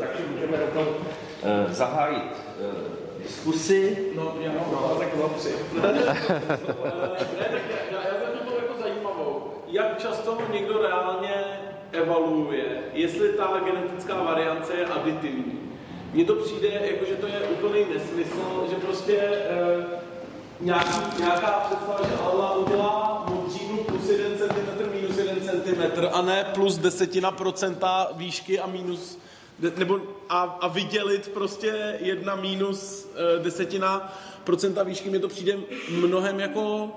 takže můžeme rovnou uh, zahájit uh, diskusi. No, já mám no. tak dva, tři. ne, tak já, já jsem to jako zajímavou. Jak často někdo reálně evaluuje, jestli ta genetická variance je aditivní. Mně to přijde, jako, že to je úplný nesmysl, že prostě eh, nějaký, nějaká představa, že Allah udělá modřínu plus 1 cm, minus 1 cm, a ne plus desetina procenta výšky a minus nebo a, a vydělit prostě jedna minus e, desetina procenta výšky, mi to přijde mnohem jako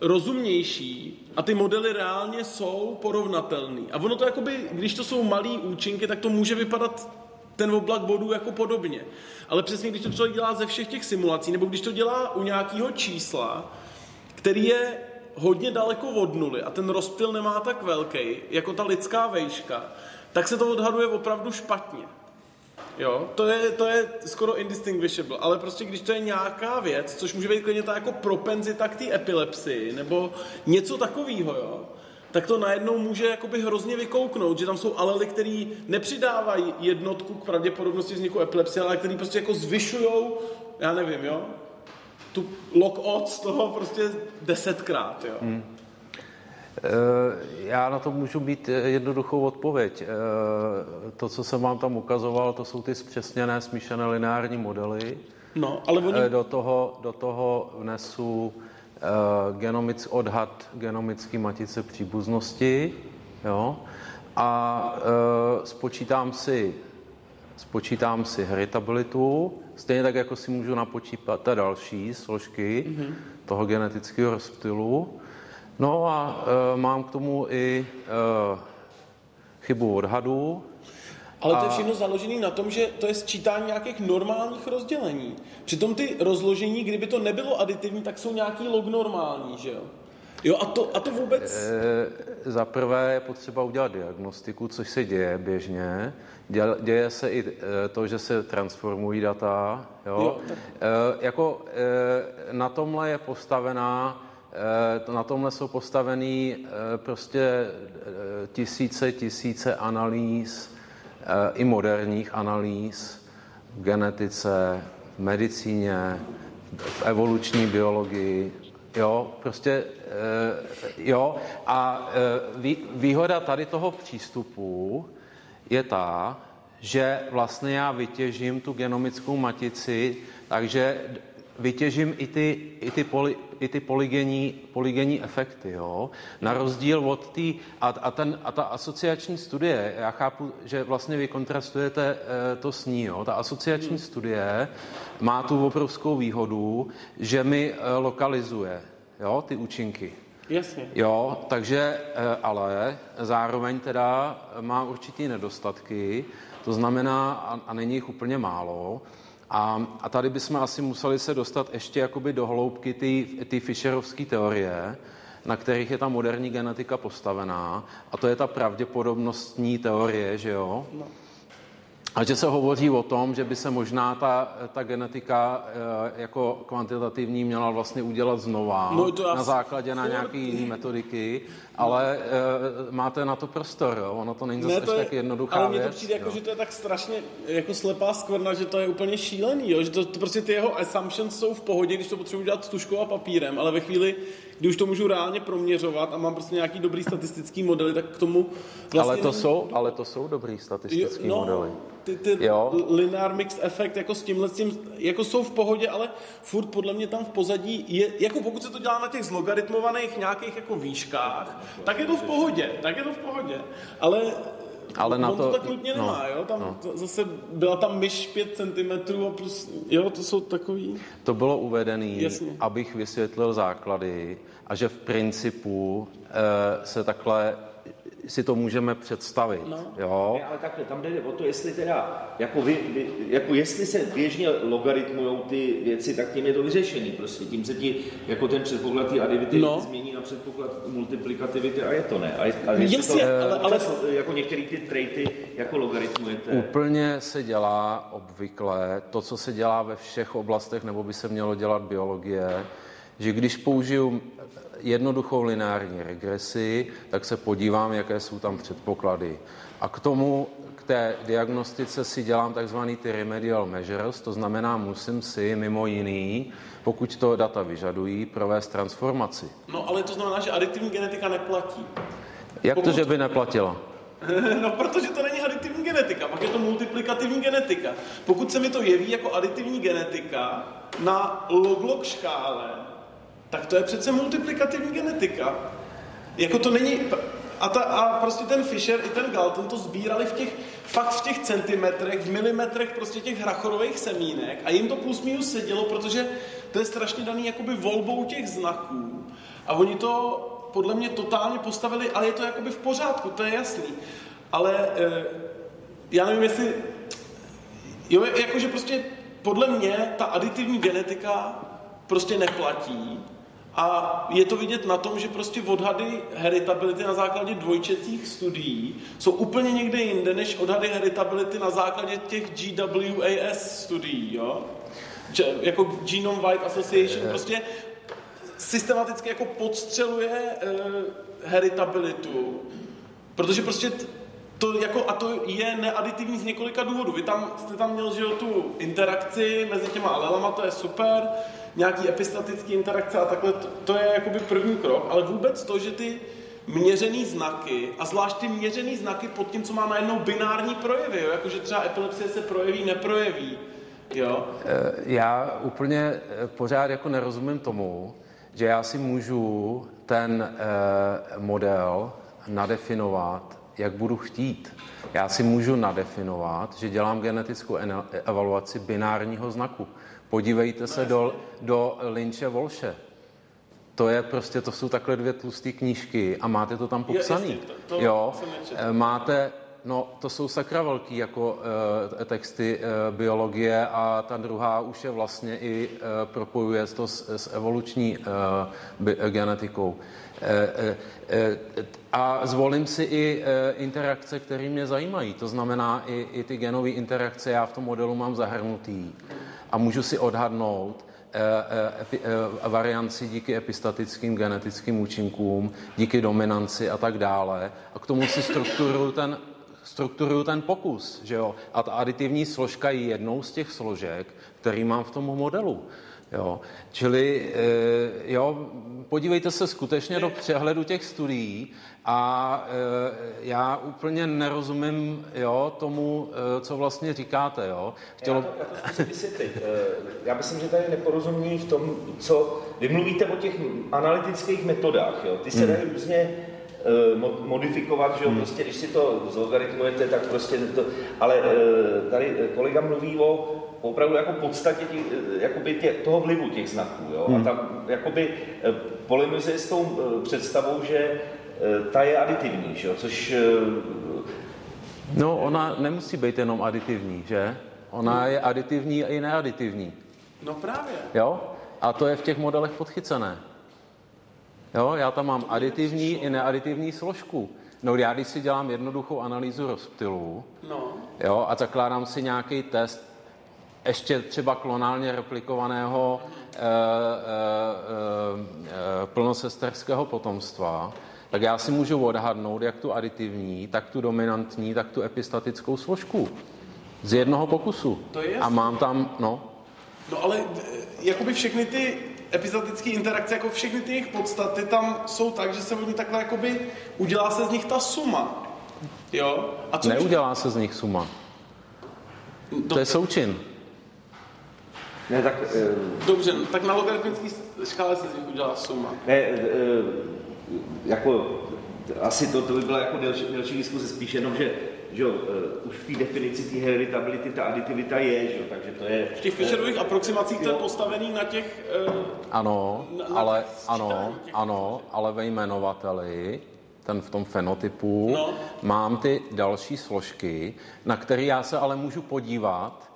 rozumnější a ty modely reálně jsou porovnatelný. A ono to jakoby, když to jsou malý účinky, tak to může vypadat ten oblak bodů jako podobně. Ale přesně, když to člověk dělá ze všech těch simulací, nebo když to dělá u nějakého čísla, který je hodně daleko od nuly a ten rozptyl nemá tak velký, jako ta lidská vejška, tak se to odhaduje opravdu špatně. Jo, to je, to je skoro indistinguishable, ale prostě když to je nějaká věc, což může být klidně ta jako propenzita k té epilepsii, nebo něco takového, jo, tak to najednou může jakoby hrozně vykouknout, že tam jsou alely, které nepřidávají jednotku k pravděpodobnosti vzniku epilepsie, ale které prostě jako zvyšují, já nevím, jo, tu log odds toho prostě desetkrát, jo. Hmm. Eh, já na to můžu být jednoduchou odpověď. Eh, to, co jsem vám tam ukazoval, to jsou ty zpřesněné smíšené lineární modely. No, ale oni... Eh, do toho, do toho vnesu genomic, odhad genomické matice příbuznosti jo? a spočítám si spočítám si heritabilitu, stejně tak, jako si můžu napočítat další složky mm-hmm. toho genetického rozptylu No a e, mám k tomu i e, chybu odhadu. Ale to je všechno založené na tom, že to je sčítání nějakých normálních rozdělení. Přitom ty rozložení, kdyby to nebylo aditivní, tak jsou nějaký log normální, že jo? Jo, a to, a to vůbec... E, za prvé je potřeba udělat diagnostiku, což se děje běžně. Děje se i e, to, že se transformují data. Jo? Jo, tak... e, jako e, na tomhle je postavená Eh, na tomhle jsou postavený eh, prostě eh, tisíce, tisíce analýz, i moderních analýz v genetice, v medicíně, v evoluční biologii, jo, prostě, jo, a výhoda tady toho přístupu je ta, že vlastně já vytěžím tu genomickou matici, takže vytěžím i ty, i ty, poli, i ty polygenní, polygenní efekty. Jo? Na rozdíl od té... A, a, a ta asociační studie, já chápu, že vlastně vy kontrastujete e, to s ní. Jo? Ta asociační studie má tu obrovskou výhodu, že mi e, lokalizuje jo, ty účinky. Jasně. Jo, takže, e, ale zároveň teda má určitý nedostatky, to znamená, a, a není jich úplně málo, a, a tady bychom asi museli se dostat ještě jakoby do hloubky ty Fisherovské teorie, na kterých je ta moderní genetika postavená. A to je ta pravděpodobnostní teorie, že jo? No. A že se hovoří o tom, že by se možná ta, ta genetika e, jako kvantitativní měla vlastně udělat znova no, to na základě na nějaké jiné metodiky, ale e, máte na to prostor, jo? ono to není zase ne, to je, tak jednoduchá Ale mně to přijde jako, že to je tak strašně jako slepá skvrna, že to je úplně šílený, jo? že to, to prostě ty jeho assumptions jsou v pohodě, když to potřebuji dělat s tuškou a papírem, ale ve chvíli, kdy už to můžu reálně proměřovat a mám prostě nějaký dobrý statistický modely, tak k tomu vlastně... Ale to, jsou, ale to jsou dobrý statistický no, modely. ty, ty jo. linear mixed efekt jako s tímhle, s tím, jako jsou v pohodě, ale furt podle mě tam v pozadí je, jako pokud se to dělá na těch zlogaritmovaných nějakých jako výškách, tak je to v pohodě, tak je to v pohodě, ale ale na to, to tak nutně no, nemá, jo? Tam no. zase byla tam myš 5 cm a plus, jo, to jsou takový... To bylo uvedené, abych vysvětlil základy a že v principu e, se takhle si to můžeme představit. No. Jo? Ne, ale takhle, tam jde o to, jestli teda, jako, vy, vy, jako jestli se běžně logaritmují ty věci, tak tím je to vyřešený prostě. Tím se ti jako ten předpoklad té adivity no. změní na předpoklad multiplikativity a je to ne. A, a Jasně, to, ale, ale... Jako některé ty traity jako logaritmujete. Úplně se dělá obvykle to, co se dělá ve všech oblastech, nebo by se mělo dělat biologie, že když použiju jednoduchou lineární regresi, tak se podívám, jaké jsou tam předpoklady. A k tomu, té diagnostice si dělám takzvaný ty remedial measures, to znamená, musím si mimo jiný, pokud to data vyžadují, provést transformaci. No ale to znamená, že aditivní genetika neplatí. Jak pokud... to, že by neplatila? No, protože to není aditivní genetika, pak je to multiplikativní genetika. Pokud se mi to jeví jako aditivní genetika na log-log škále, tak to je přece multiplikativní genetika. Jako to není... A, ta, a prostě ten Fisher i ten Galton to sbírali v těch, fakt v těch centimetrech, v milimetrech prostě těch hrachorových semínek a jim to plus minus sedělo, protože to je strašně daný jakoby volbou těch znaků. A oni to podle mě totálně postavili, ale je to jakoby v pořádku, to je jasný. Ale e, já nevím, jestli... Jo, jakože prostě podle mě ta aditivní genetika prostě neplatí. A je to vidět na tom, že prostě odhady heritability na základě dvojčecích studií jsou úplně někde jinde, než odhady heritability na základě těch GWAS studií, jo? Jako Genome Wide Association prostě systematicky jako podstřeluje uh, heritabilitu, protože prostě to jako, a to je neaditivní z několika důvodů. Vy tam jste tam měl, že jo, tu interakci mezi těma alelama, to je super, nějaký epistatický interakce a takhle, to, to je jakoby první krok, ale vůbec to, že ty měřený znaky, a zvlášť ty měřený znaky pod tím, co má najednou binární projevy, jo? jakože třeba epilepsie se projeví, neprojeví. Jo? Eh, já úplně eh, pořád jako nerozumím tomu, že já si můžu ten eh, model nadefinovat, jak budu chtít. Já si můžu nadefinovat, že dělám genetickou evaluaci binárního znaku. Podívejte se do, do Lynche Volše. To je prostě, to jsou takhle dvě tlusté knížky a máte to tam popsaný. jo, eh, máte, no to jsou sakra velký jako e, texty e, biologie a ta druhá už je vlastně i e, propojuje to s, s evoluční e, bi, e, genetikou. E, e, a zvolím si i e, interakce, které mě zajímají. To znamená i, i ty genové interakce já v tom modelu mám zahrnutý a můžu si odhadnout eh, eh, eh, varianci díky epistatickým genetickým účinkům, díky dominanci a tak dále. A k tomu si strukturuju ten, strukturuju ten pokus. Že jo? A ta aditivní složka je jednou z těch složek, který mám v tom modelu. Jo. Čili jo, podívejte se skutečně do přehledu těch studií a e, já úplně nerozumím jo, tomu, e, co vlastně říkáte. Jo. Chtělo... Já, to, já to vysvětlit. E, já myslím, že tady neporozumění v tom, co... Vy mluvíte o těch analytických metodách. Jo. Ty se hmm. dají různě modifikovat, že jo, hmm. prostě když si to zlogaritmujete, tak prostě to, ale tady kolega mluví o opravdu jako podstatě tě, jakoby tě, toho vlivu těch znaků, jo, hmm. a tam jakoby polemizuje s tou představou, že Eh, ta je aditivní, že? což... Eh, no, ona nemusí být jenom aditivní, že? Ona je aditivní a i neaditivní. No právě. Jo? A to je v těch modelech podchycené. Jo, já tam mám aditivní i neaditivní složku. No já když si dělám jednoduchou analýzu rozptylu no. jo, a zakládám si nějaký test ještě třeba klonálně replikovaného e, e, e, plnosesterského potomstva, tak já si můžu odhadnout jak tu aditivní, tak tu dominantní, tak tu epistatickou složku. Z jednoho pokusu. To je A mám tam, no. No ale eh, jakoby všechny ty epistatické interakce, jako všechny ty jejich podstaty tam jsou tak, že se oni takhle jakoby, udělá se z nich ta suma. Jo? A co Neudělá když... se z nich suma. Do... To je součin. Ne, tak, uh... Dobře, tak na logaritmické škále se z nich udělá suma. Ne, uh, jako, asi to, to by byla jako delší, delší diskuse, spíš jenom, že že jo, uh, už v té definici té heritability ta aditivita je, že jo, takže to je... V těch Fischerových aproximacích to je postavený na těch... Uh, ano, na, na ale, těch ano, těch ano, ale ve jmenovateli ten v tom fenotypu, no. mám ty další složky, na které já se ale můžu podívat,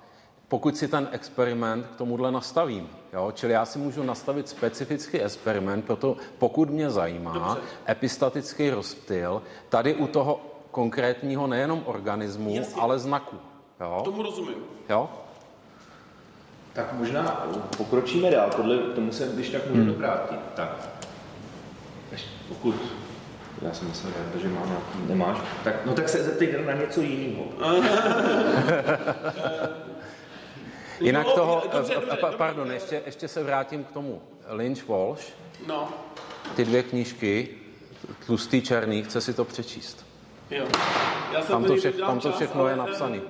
pokud si ten experiment k tomuhle nastavím. Jo? Čili já si můžu nastavit specifický experiment, proto pokud mě zajímá Dobře. epistatický rozptyl, tady u toho konkrétního nejenom organismu, Jasně. ale znaku. Jo? Tomu rozumím. Jo? Tak možná pokročíme dál, podle tomu se když tak můžeme hmm. vrátit. Tak, pokud Já jsem myslel, že mám nějaký, nemáš. Tak, no tak se zeptej na něco jiného. Jinak no, toho, dobře, dobře, pardon, dobře. Ještě, ještě se vrátím k tomu. Lynch Walsh, no. ty dvě knížky, tlustý černý, chce si to přečíst. Jo. Já jsem tam, to, vše, tam to všechno čas, je napsané.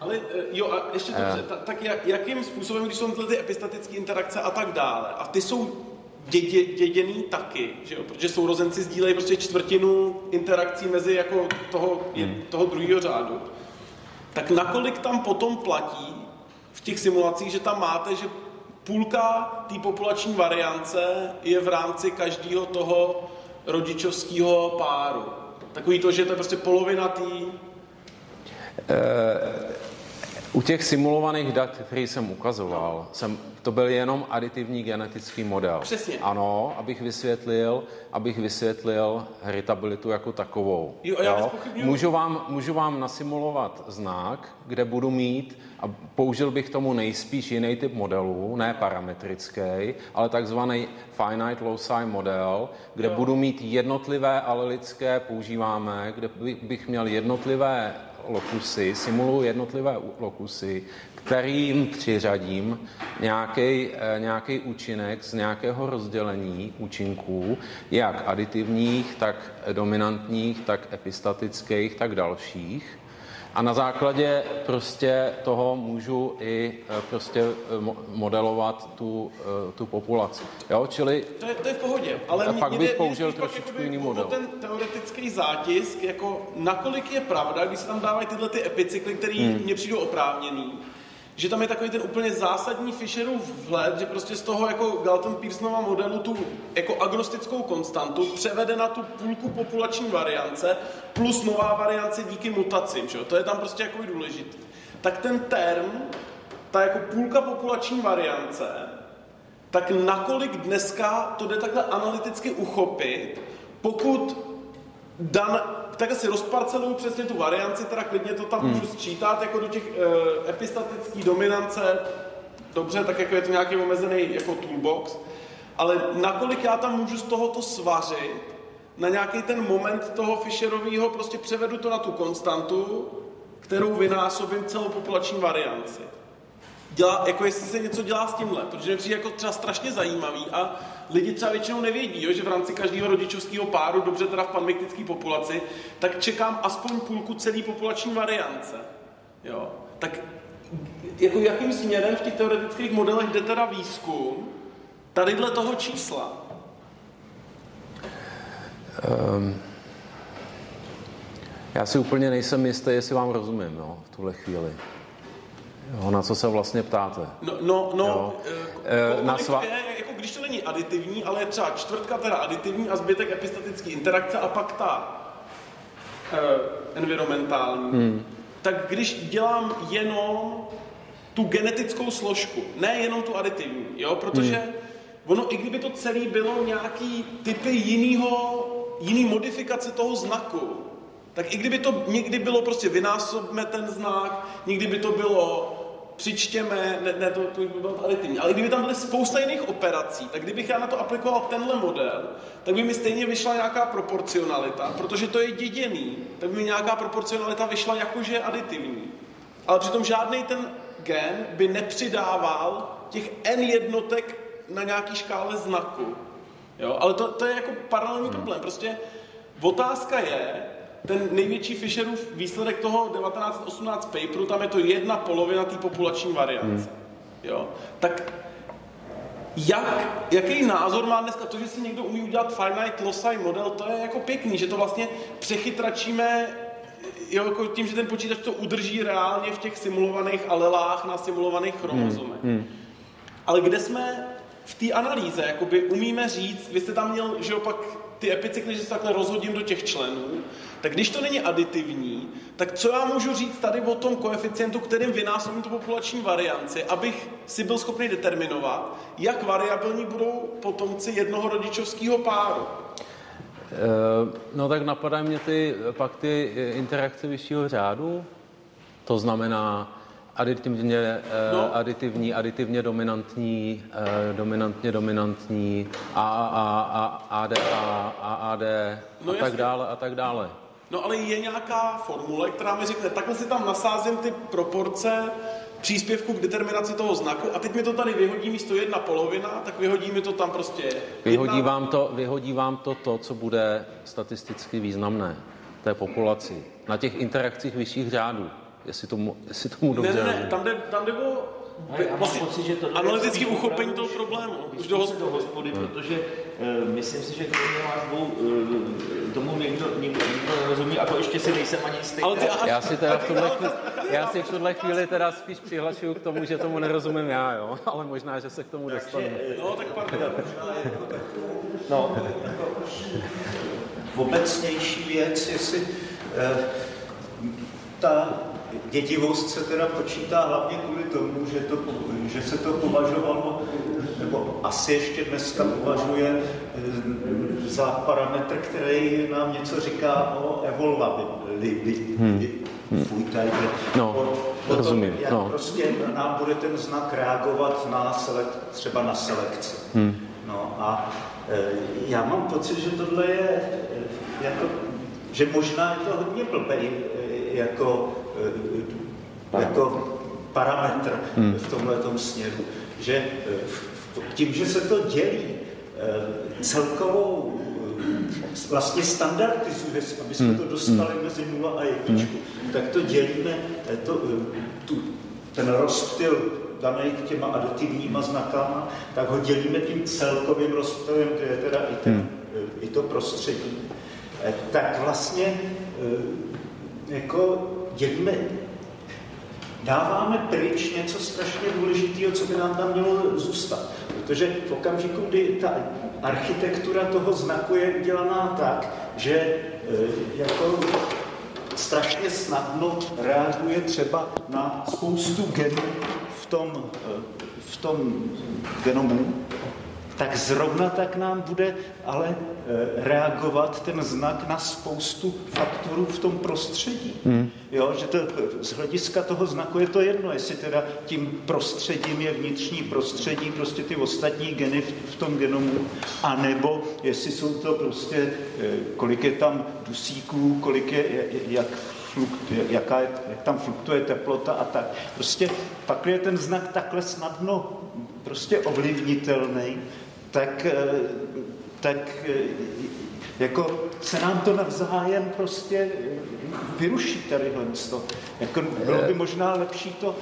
Ale eh, jo, a ještě dobře, uh. tak jak, jakým způsobem, když jsou tyhle ty epistatické interakce a tak dále, a ty jsou dědě, děděný taky, že jo? protože sourozenci sdílejí prostě čtvrtinu interakcí mezi jako toho, hmm. toho druhého řádu, tak nakolik tam potom platí v těch simulacích, že tam máte, že půlka té populační variance je v rámci každého toho rodičovského páru. Takový to, že to je prostě polovina tý... Uh, u těch simulovaných dat, které jsem ukazoval, jsem, to byl jenom aditivní genetický model. Přesně. Ano, abych vysvětlil, abych vysvětlil heritabilitu jako takovou. Jo, já jo? Můžu, vám, můžu vám nasimulovat znak, kde budu mít, a použil bych tomu nejspíš jiný typ modelů, ne parametrický, ale takzvaný finite loci model, kde jo. budu mít jednotlivé alelické, používáme, kde bych měl jednotlivé lokusy, simuluju jednotlivé lokusy, kterým přiřadím nějaký, eh, nějaký účinek z nějakého rozdělení účinků, jak aditivních, tak dominantních, tak epistatických, tak dalších. A na základě prostě toho můžu i eh, prostě eh, modelovat tu, eh, tu populaci. Jo, čili... To je, to je v pohodě, ale pak bych použil trošičku jiný model. ten teoretický zátisk, jako nakolik je pravda, když se tam dávají tyhle ty epicykly, které hmm. mně přijdou oprávněný, že tam je takový ten úplně zásadní Fisherův vhled, že prostě z toho jako Galton Pearsonova modelu tu jako agnostickou konstantu převede na tu půlku populační variance plus nová variance díky mutacím, že? to je tam prostě jako důležitý. Tak ten term, ta jako půlka populační variance, tak nakolik dneska to jde takhle analyticky uchopit, pokud dan, tak si rozparceluju přesně tu varianci, teda klidně to tam hmm. můžu sčítat jako do těch e, epistatických dominance, dobře, tak jako je to nějaký omezený jako toolbox, ale nakolik já tam můžu z tohoto svařit, na nějaký ten moment toho Fisherového, prostě převedu to na tu konstantu, kterou vynásobím celou populační varianci. Dělá, jako jestli se něco dělá s tímhle, protože mě přijde jako třeba strašně zajímavý a lidi třeba většinou nevědí, jo, že v rámci každého rodičovského páru, dobře teda v panmiktické populaci, tak čekám aspoň půlku celé populační variance. Jo. Tak jako jakým směrem v těch teoretických modelech jde teda výzkum tadyhle toho čísla? Um, já si úplně nejsem jistý, jestli vám rozumím no, v tuhle chvíli. Jo, na co se vlastně ptáte? No, no, no e, na sva... je, jako když to není aditivní, ale je třeba čtvrtka teda aditivní a zbytek epistatický interakce a pak ta e, environmentální, hmm. tak když dělám jenom tu genetickou složku, ne jenom tu aditivní, jo, protože hmm. ono, i kdyby to celé bylo nějaký typy jinýho, jiný modifikace toho znaku, tak i kdyby to někdy bylo prostě vynásobme ten znak, někdy by to bylo přičtěme, ne, ne to, to by bylo aditivní, ale kdyby tam byly spousta jiných operací, tak kdybych já na to aplikoval tenhle model, tak by mi stejně vyšla nějaká proporcionalita, protože to je děděný, tak by mi nějaká proporcionalita vyšla jakože aditivní. Ale přitom žádný ten gen by nepřidával těch n jednotek na nějaký škále znaku. Jo? Ale to, to je jako paralelní problém. Prostě otázka je, ten největší Fisherův výsledek toho 1918 paperu, tam je to jedna polovina té populační variance. Hmm. Jo? Tak jak, jaký názor má dneska to, že si někdo umí udělat finite loci model, to je jako pěkný, že to vlastně přechytračíme jo, jako tím, že ten počítač to udrží reálně v těch simulovaných alelách na simulovaných chromozomech. Hmm. Hmm. Ale kde jsme v té analýze, jakoby umíme říct, vy jste tam měl, že opak ty epicykly, že se takhle rozhodím do těch členů, tak když to není aditivní, tak co já můžu říct tady o tom koeficientu, kterým vynásobím tu populační varianci, abych si byl schopný determinovat, jak variabilní budou potomci jednoho rodičovského páru? Eh, no tak napadají mě ty, pak ty interakce vyššího řádu, to znamená Aditivně, eh, no. aditivní, aditivně dominantní, eh, dominantně dominantní, AAA, ADA, AAD no, a tak dále a tak dále. No ale je nějaká formule, která mi řekne, takhle si tam nasázím ty proporce příspěvku k determinaci toho znaku a teď mi to tady vyhodí místo jedna polovina, tak vyhodí mi to tam prostě vyhodí jedna... vám to, vyhodí vám to to, co bude statisticky významné té populaci na těch interakcích vyšších řádů jestli tomu, jestli tomu dobře Ne, ne, ne, tam jde, tam jde o já vlastně pocit, že to analytický uchopení toho problému. Už do hospody. do hospody, hmm. protože uh, myslím si, že kromě vás dvou uh, tomu někdo, někdo, někdo nerozumí a to ještě si nejsem ani jistý. Ale ty, já si teda v tuhle, já si v tuhle chvíli teda spíš přihlašuju k tomu, že tomu nerozumím já, jo, ale možná, že se k tomu dostanu. Eh, no, tak pardon. No, obecnější věc, jestli uh, ta dědivost se teda počítá hlavně kvůli tomu, že, to, že se to považovalo, nebo asi ještě dneska považuje eh, za parametr, který nám něco říká o evolvabilitě. Hmm. Fuj, tady, no, o, o rozumím. Tom, jak no. prostě nám bude ten znak reagovat na selek, třeba na selekci. Hmm. No a e, já mám pocit, že tohle je e, jako, že možná je to hodně blbý, jako Eh, jako parametr hmm. v tomhle směru. Že eh, tím, že se to dělí eh, celkovou vlastně standardizuje, aby jsme hmm. to dostali hmm. mezi 0 a 1, hmm. tak to dělíme, to, tu, ten rozptyl daný těma aditivníma znakama, tak ho dělíme tím celkovým rozptylem, to je teda i, ten, hmm. i to prostředí. Tak vlastně jako dělíme, dáváme pryč něco strašně důležitého, co by nám tam mělo zůstat. Protože v okamžiku, kdy ta architektura toho znaku je udělaná tak, že e, jako strašně snadno reaguje třeba na spoustu genů v tom, e, v tom genomu, tak zrovna tak nám bude ale e, reagovat ten znak na spoustu faktorů v tom prostředí. Hmm. Jo, že to, z hlediska toho znaku je to jedno, jestli teda tím prostředím je vnitřní prostředí, prostě ty ostatní geny v, v tom genomu, anebo jestli jsou to prostě, e, kolik je tam dusíků, kolik je, jak jaká je, jak tam fluktuje teplota a tak. Prostě pak je ten znak takhle snadno prostě ovlivnitelný, tak, eh, tak eh, jako se nám to navzájem prostě vyruší tadyhle to. Jako bylo by možná lepší to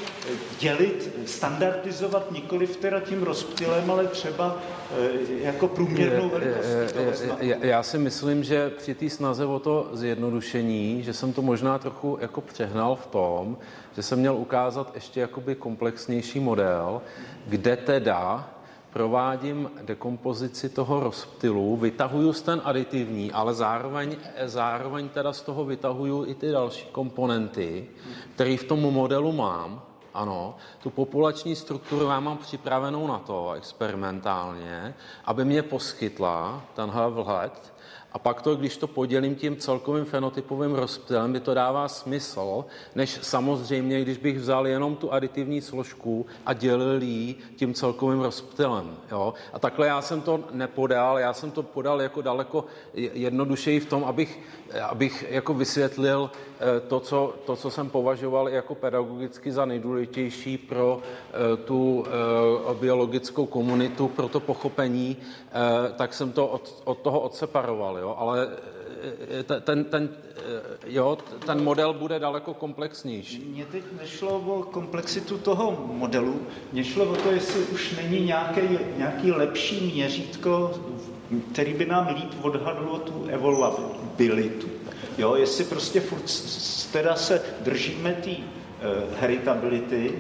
dělit, standardizovat nikoli teda tím rozptylem, ale třeba eh, jako průměrnou velikostí Já si myslím, že při té snaze o to zjednodušení, že jsem to možná trochu jako přehnal v tom, že jsem měl ukázat ještě jakoby komplexnější model, kde teda provádím dekompozici toho rozptylu, vytahuju z ten aditivní, ale zároveň, zároveň teda z toho vytahuju i ty další komponenty, které v tom modelu mám. Ano, tu populační strukturu já mám připravenou na to experimentálně, aby mě poskytla tenhle vhled, a pak to, když to podělím tím celkovým fenotypovým rozptylem, by to dává smysl, než samozřejmě, když bych vzal jenom tu aditivní složku a dělil ji tím celkovým rozptylem. Jo? A takhle já jsem to nepodal, já jsem to podal jako daleko jednodušeji v tom, abych, abych jako vysvětlil eh, to co, to, co jsem považoval jako pedagogicky za nejdůležitější pro eh, tu eh, biologickou komunitu, pro to pochopení, tak jsem to od, od toho odseparoval. Jo? Jo, ale eh, ten, ten, eh, jo, ten model bude daleko komplexnější. Mně teď nešlo o komplexitu toho modelu, mně šlo o to, jestli už není nějaký, nějaký lepší měřítko, který by nám líp odhadlo tu evolvabilitu. Jo, jestli prostě furt teda se držíme té uh, heritability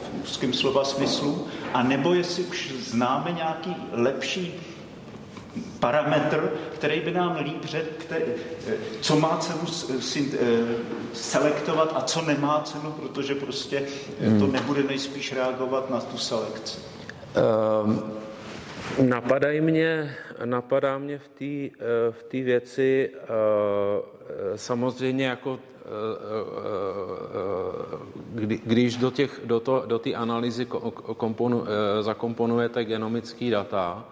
v úzkém slova smyslu, a nebo jestli už známe nějaký lepší parametr, který by nám líp řekl, co má cenu eh, selektovat a co nemá cenu, protože prostě to hmm. nebude nejspíš reagovat na tu selekci. Um, Napadají mě, napadá mě v té v tý věci samozřejmě jako kdy, když do, těch, do, to, do té analýzy komponu, zakomponujete genomické data,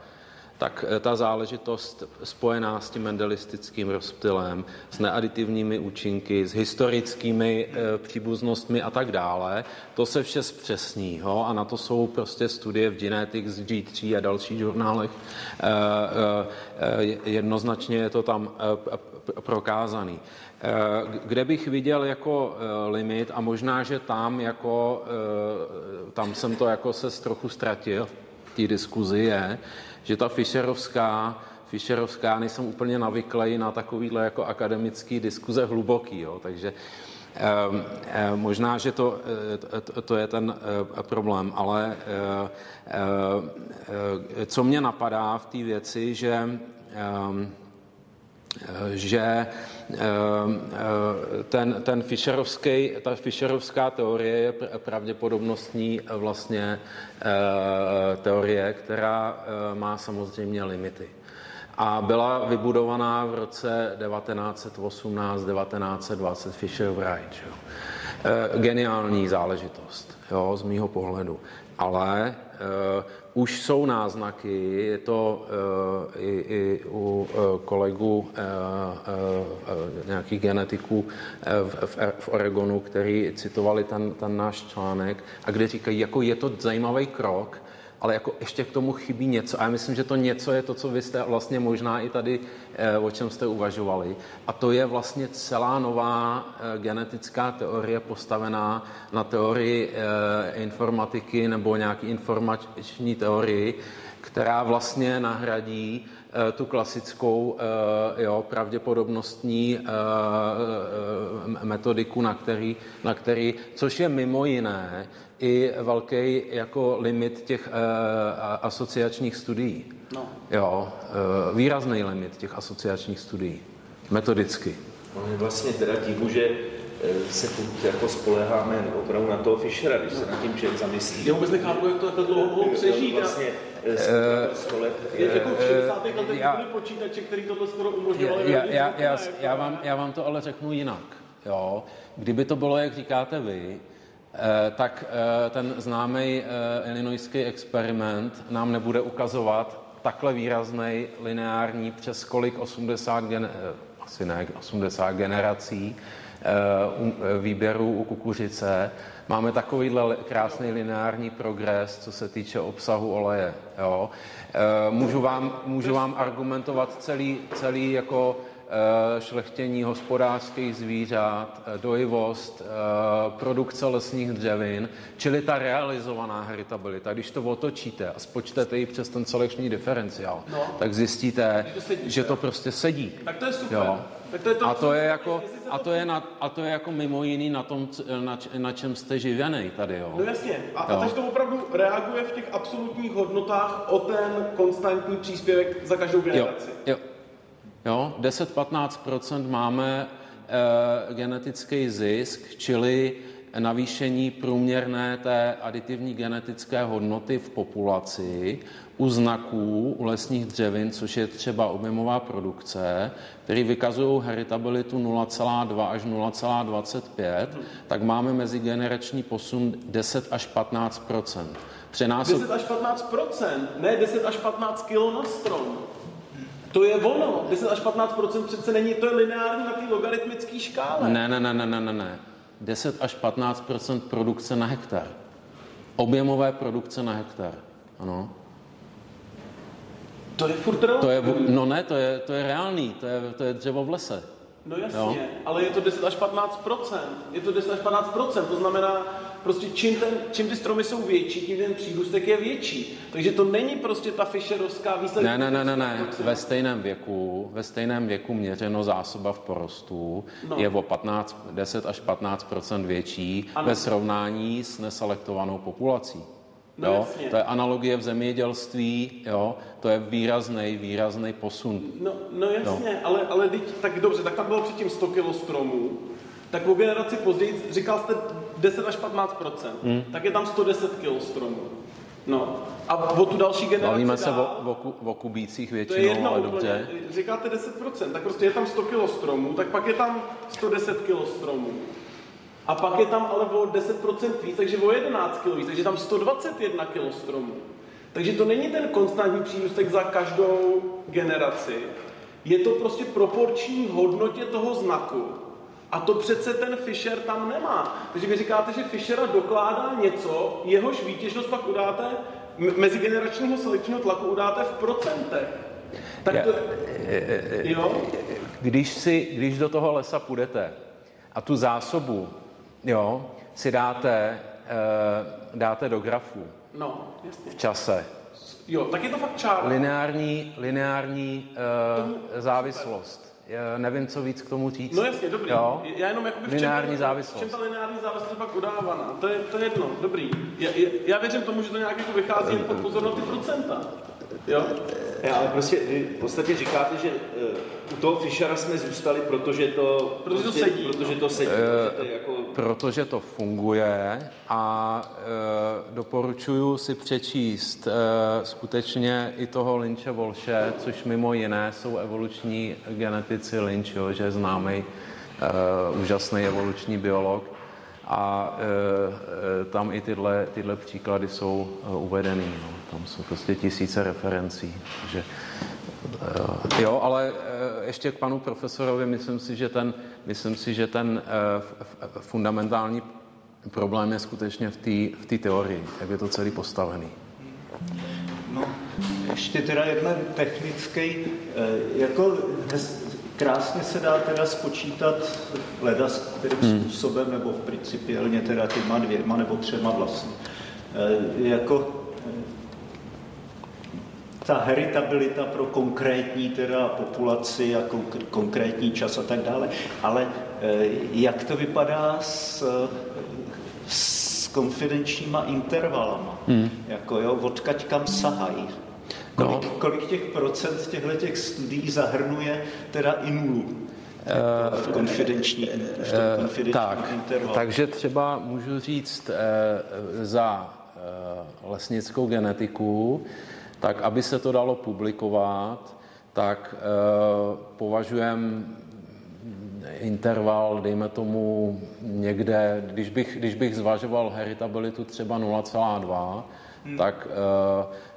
tak eh, ta záležitost spojená s tím mendelistickým rozptylem, s neaditivními účinky, s historickými e, příbuznostmi a tak dále, to se vše zpřesní. Jo? A na to jsou prostě studie v Genetics, G3 a dalších žurnálech. E, e, jednoznačně je to tam prokázaný. Kde bych viděl jako limit a možná, že tam jako, tam jsem to jako se trochu ztratil v té diskuzi je, že ta Fischerovská, Fischerovská nejsem úplně navyklý na takovýhle jako akademický diskuze hluboký, jo, takže Um, možná, že to, eh, to, to je ten uh, problém, ale uh, co mě napadá v té věci, že um, že eh, eh, ten, ten Fischerovský, ta Fischerovská teorie je pravděpodobnostní vlastně eh, teorie, která má samozřejmě limity. A byla vybudovaná v roce 1918-1920 Fisher-Wright. Geniální záležitost, jo, z mýho pohledu. Ale už jsou náznaky, je to uh, i, i u uh, kolegů nějakých genetiků v, v, v Oregonu, který citovali ten, ten náš článek a kde říkají, jako je to zajímavý krok, ale jako ještě k tomu chybí něco. A já myslím, že to něco je to, co vy jste vlastně možná i tady, eh, o čem jste uvažovali. A to je vlastně celá nová eh, genetická teorie postavená na teorii eh, informatiky nebo nějaký informační teorii, která vlastně nahradí tu klasickou jo, pravděpodobnostní metodiku, na který, na který, což je mimo jiné i velký jako limit těch uh, asociačních studií. No. Jo, uh, výrazný limit těch asociačních studií, metodicky. No je vlastně teda divu, že eh, se jako spoleháme opravdu na toho Fischera, když se na tím člověk zamyslí. Já vůbec nechápu, jak to takhle dlouho mohlo přežít. Vlastně, je v 60. letech byly počítače, který tohle skoro umožňovali. Já, já, já, já, vám, já vám to ale řeknu jinak. Jo. Kdyby to bylo, jak říkáte vy, tak eh, ten známý eh, illinoiský experiment nám nebude ukazovat takhle výrazný lineární přes kolik 80 gen, asi ne, 80 generací výběrů u kukuřice. Máme takovýhle krásný lineární progres, co se týče obsahu oleje. Jo. Můžu, vám, můžu vám argumentovat celý, celý jako Eh, šlechtění hospodářských zvířat, eh, dojivost, eh, produkce lesních dřevin, čili ta realizovaná heritabilita. Když to otočíte a spočtete ji přes ten selekční diferenciál, no. tak zjistíte, to sedí, že to prostě sedí. Tak to je super. Jo. Tak to je to, a to je jako, a to je, na, a to je jako mimo jiný na tom, na, na čem jste živěný tady, jo. No jasně. A, a takže to opravdu reaguje v těch absolutních hodnotách o ten konstantní příspěvek za každou generaci. Jo, jo. Jo, 10-15% máme e, genetický zisk, čili navýšení průměrné té aditivní genetické hodnoty v populaci u znaků u lesních dřevin, což je třeba objemová produkce, který vykazují heritabilitu 0,2 až 0,25, tak máme mezigenerační posun 10 až 15 Přenásob... 10 až 15% ne 10 až 15 kg na strom. To je ono. 10 až 15% přece není, to je lineární na té logaritmické škále. Ne, ne, ne, ne, ne, ne, ne. 10 až 15% produkce na hektar. Objemové produkce na hektar. Ano. To je furt to je, No ne, to je, to je reálný, to je, to je dřevo v lese. No jasně, jo? ale je to 10 až 15% Je to 10 až 15% to znamená, prostě čím, ten, čím ty stromy jsou větší, tím ten přírůstek je větší. Takže to není prostě ta Fischerovská výsledek. Ne, ne, ne, ne, ne. Ve stejném věku, ve stejném věku měřeno zásoba v porostu no. je o 15, 10 až 15% větší ano. ve srovnání s neselektovanou populací. No, jo? To je analogie v zemědělství, jo? to je výrazný, výrazný posun. No, no jasně, no. ale, ale teď, tak dobře, tak tam bylo předtím 100 kg stromů, tak o generaci později, říkal jste 10 až 15 hmm. tak je tam 110 kg stromů. No. A o tu další generaci Bavíme se dál, o, o, o kubících většinou, to je jedno ale dobře. Říkáte 10%, tak prostě je tam 100 kg stromů, tak pak je tam 110 kg stromů. A pak je tam ale o 10% víc, takže o 11 kg víc, takže tam 121 kg stromů. Takže to není ten konstantní přírůstek za každou generaci. Je to prostě proporční hodnotě toho znaku. A to přece ten Fisher tam nemá. Takže vy říkáte, že Fishera dokládá něco, jehož výtěžnost pak udáte, mezigeneračního selekčního tlaku udáte v procentech. Tak to, jo? Když, si, když do toho lesa půjdete a tu zásobu jo, si dáte, uh, dáte do grafu no, jasně. v čase, Jo, tak je to fakt čára. lineární, lineární uh, závislost. Já nevím, co víc k tomu říct. No jasně, dobrý. Jo? Já jenom jakoby v Lineární čem, závislost. V čem ta lineární závislost je pak udávaná. To je, to je jedno, dobrý. Já, já, já věřím tomu, že to nějak jako vychází jen pod pozor na ty procenta. Jo? Já, ale prostě vy v podstatě říkáte, že uh, u toho Fischera jsme zůstali, protože to, Protože to prostě, sedí. Protože to sedí. protože to je jako... Protože to funguje a e, doporučuji si přečíst e, skutečně i toho Lynče Volše, což mimo jiné jsou evoluční genetici Lynch, jo, že je známý e, úžasný evoluční biolog. A e, e, tam i tyhle, tyhle příklady jsou e, uvedeny. No. Tam jsou prostě tisíce referencí. Takže, e, jo, ale e, ještě k panu profesorovi, myslím si, že ten, myslím si, že ten e, f, fundamentální problém je skutečně v té v té teorii, jak je to celý postavený. No, ještě teda jeden technický, eh, jako hez- krásně se dá teda spočítat leda s kterým Hmm. způsobem, nebo v principiálně teda těma dvěma nebo třema vlastně. Eh, Jako eh, ta heritabilita pro konkrétní teda populaci a konk- konkrétní čas a tak dále, ale eh, jak to vypadá s, s konfidenčníma intervalama? Hmm. Jako jo, odkaď kam sahají? Kolik, No. kolik těch procent těchto těch studií zahrnuje teda i nulu? v konfidenční, v tom konfidenčním Tak, intervalu. takže třeba můžu říct eh, za eh, lesnickou genetiku, tak aby se to dalo publikovat, tak eh, považujeme interval, dejme tomu někde, když bych, když bych zvažoval heritabilitu třeba 0,2, hmm. tak eh,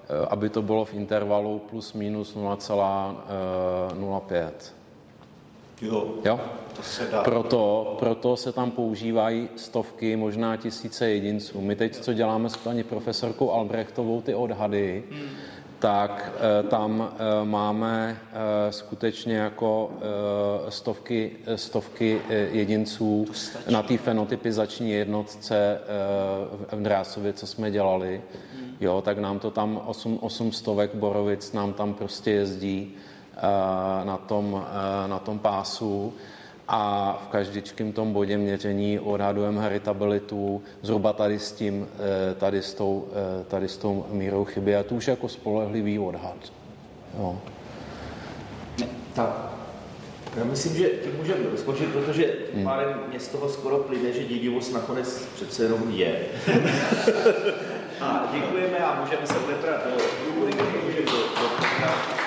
eh, aby to bylo v intervalu plus minus 0,05. Jo, Jo? to se dá. Proto, proto se tam používají stovky, možná tisíce jedinců. My teď, co děláme s paní profesorkou Albrechtovou, ty odhady, tak eh, tam eh, máme eh, skutečně jako stovky, stovky jedinců na té fenotypizační jednotce v- Drásově, co jsme dělali. Jo, tak nám to tam 8, 8 stovek borovic nám tam prostě jezdí na tom, eh, na tom pásu a v každičkém tom bodě měření odhadujeme heritabilitu zhruba tady s tím, eh, tady s tou, eh, tady s tou mírou chyby a to už jako spolehlivý odhad. Jo. Tak. Já myslím, že tím můžeme rozpočet, protože Hmm. pádem mě z toho skoro plyne, že dědivost nakonec přece jenom je. a děkujeme a můžeme se vybrat do rubriky, můžeme do, do